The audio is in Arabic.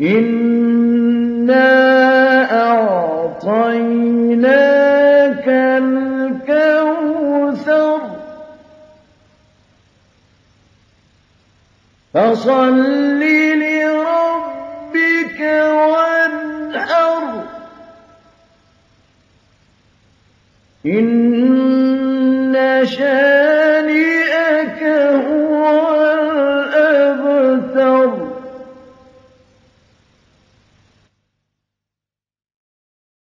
إِنَّا أَعْطَيْنَاكَ الْكَوْثَرَ فَصَلِّ لِرَبِّكَ وَانْحَرْ إِنَّ شاء